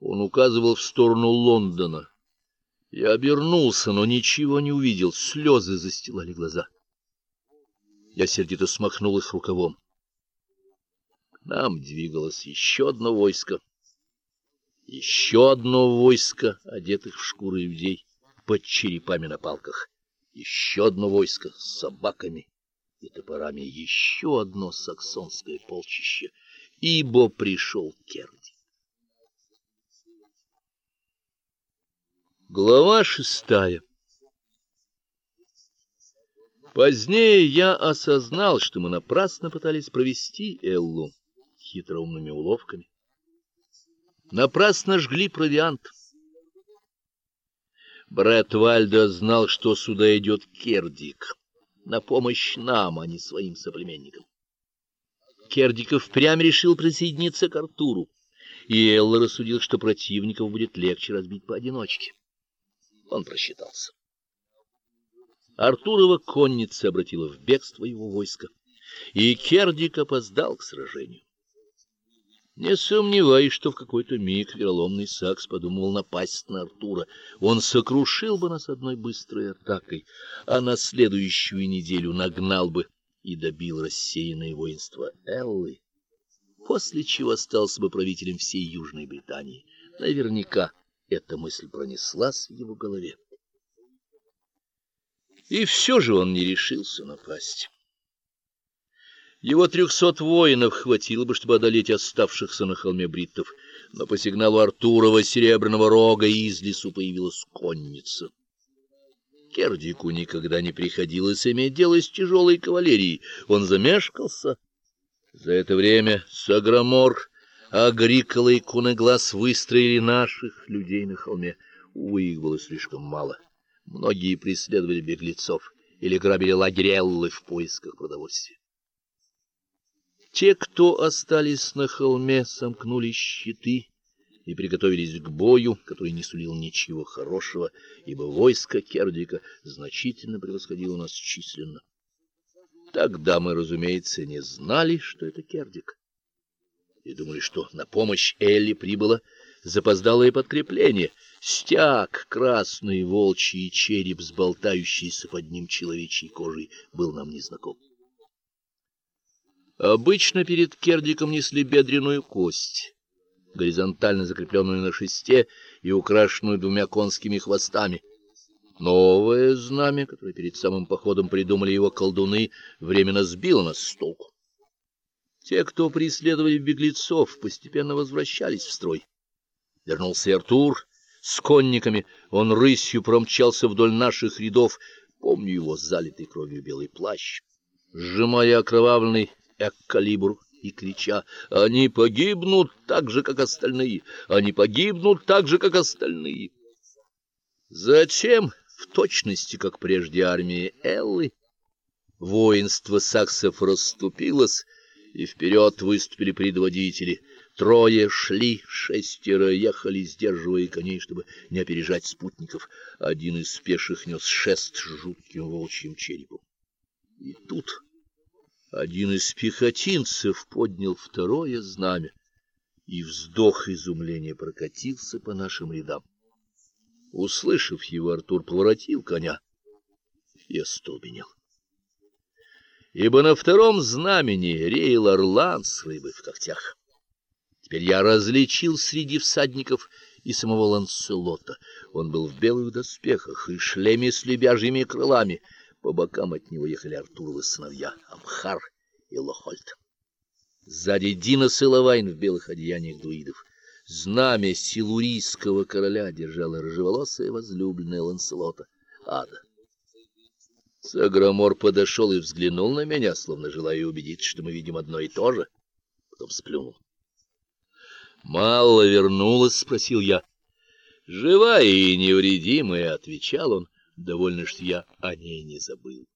Он указывал в сторону Лондона. Я обернулся, но ничего не увидел, слезы застилали глаза. Я сердито смахнул их рукавом. К нам двигалось еще одно войско. Еще одно войско, одетых в шкуры людей, под черепами на палках. Еще одно войско с собаками и топорами. Еще одно саксонское полчище, ибо пришел Керди. Глава шестая. Позднее я осознал, что мы напрасно пытались провести Эллу хитроумными уловками. Напрасно жгли провиант. Брат Вальдо знал, что сюда идет Кердик на помощь нам, а не своим соплеменникам. Кердиков прямо решил присоединиться к Артуру, и Элла рассудил, что противников будет легче разбить поодиночке. Он просчитался. Артурова конница обратила в бегство его войско, и Кердик опоздал к сражению. Не сомневаюсь, что в какой-то миг вероломный Сакс подумал напасть на Артура. Он сокрушил бы нас одной быстрой атакой, а на следующую неделю нагнал бы и добил рассеянное воинство Эллы, после чего остался бы правителем всей Южной Британии. Наверняка эта мысль пронеслась в его голове. И все же он не решился напасть. Его трехсот воинов хватило бы, чтобы одолеть оставшихся на холме бриттов, но по сигналу Артурова серебряного рога из лесу появилась конница. Кердику никогда не приходилось иметь дело с тяжелой кавалерией. Он замешкался. За это время Саграмор Агрикола и Кунаглаз выстроили наших людей на холме. Увы, их было слишком мало. Многие преследовали беглецов или грабили лагереллы в поисках продовольствия. Те, кто остались на холме, сомкнули щиты и приготовились к бою, который не сулил ничего хорошего, ибо войско Кердика значительно превосходило нас численно. Тогда мы, разумеется, не знали, что это Кердик и думали, что на помощь Элли прибыло запоздалое подкрепление. Стяг, красный волчий череп с болтающейся под ним человечьей кожей был нам незнаком. Обычно перед Кердиком несли бедренную кость, горизонтально закрепленную на шесте и украшенную двумя конскими хвостами. Новое знамя, которое перед самым походом придумали его колдуны, временно сбило нас с толку. Те, кто преследовали беглецов, постепенно возвращались в строй. Вернулся Артур с конниками, он рысью промчался вдоль наших рядов, помню его залитый кровью белый плащ, сжимая окровавленный эккалибр и крича: "Они погибнут так же, как остальные! Они погибнут так же, как остальные!" Затем, в точности, как прежде армии Эллы, воинство саксов расступилось и вперед выступили предводители. Трое шли, шестеро ехали, сдерживая коней, чтобы не опережать спутников. Один из пеших нес шест с жутким волчьим черепом. И тут один из пехотинцев поднял второе знамя, и вздох изумления прокатился по нашим рядам. Услышав его, Артур поворотил коня и остолбенел ибо на втором знамени реял орлан с рыбой в когтях. Теперь я различил среди всадников и самого Ланселота. Он был в белых доспехах и шлеме с лебяжьими крылами. По бокам от него ехали Артуровы сыновья Амхар и Лохольд. Сзади Динос и Лавайн в белых одеяниях друидов. Знамя силурийского короля держала рыжеволосая возлюбленная Ланселота Ада. Саграмор подошел и взглянул на меня, словно желая убедиться, что мы видим одно и то же, потом сплюнул. Мало вернулась, спросил я. Живая и невредимая, отвечал он, довольно, что я о ней не забыл.